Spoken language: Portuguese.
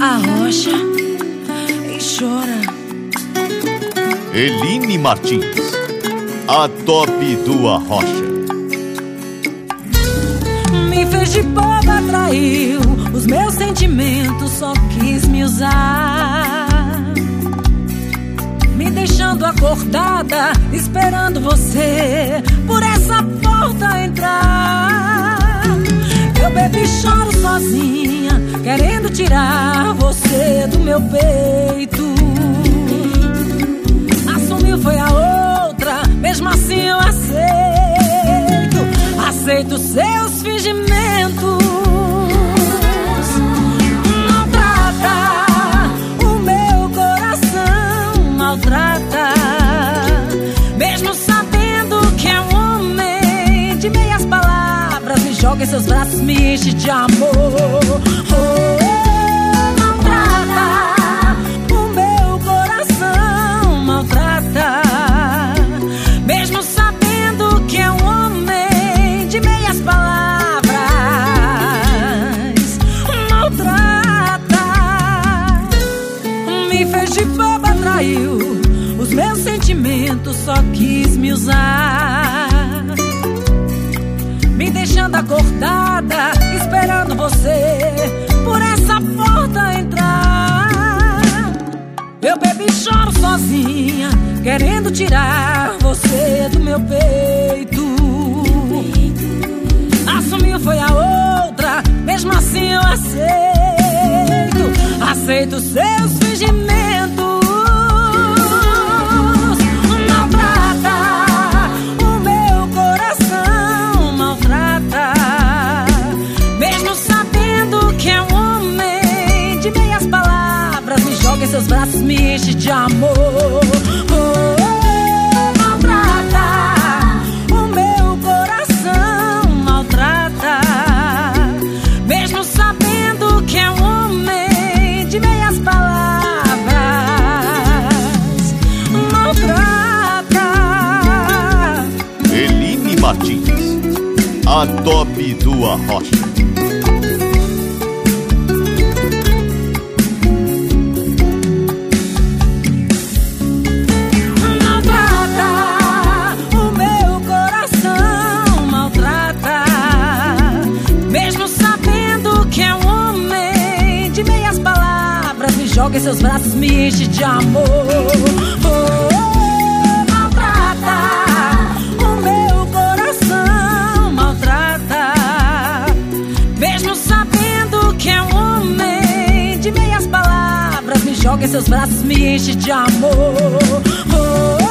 Arrocha e chora. Eline Martins, a top do Arrocha. Me fez de boba, traiu os meus sentimentos, só quis me usar. Me deixando acordada, esperando você por essa porta entrar. Sozinha, querendo tirar você do meu peito. Assumiu foi a outra, mesmo assim eu aceito. Aceito seus fingimentos. Em seus braços, me de amor. Oh, maltrata o meu coração, maltrata. Mesmo sabendo que é um homem de meias palavras, maltrata. Me fez de boba, traiu os meus sentimentos, só quis me usar. Deixando acordada, esperando você por essa porta entrar. Eu bebi e choro sozinha, querendo tirar você do meu peito. Assumiu foi a outra, mesmo assim eu aceito. Aceito seus seus braços, me de amor. Oh, maltrata o meu coração, maltrata. Mesmo sabendo que é um homem de meias palavras, maltrata. Eline Martins, a top do Arrocha. Joga em seus braços, me enche de amor. Oh, maltrata o meu coração, maltrata. Mesmo sabendo que é um homem de meias palavras, me joga em seus braços, me enche de amor. Oh,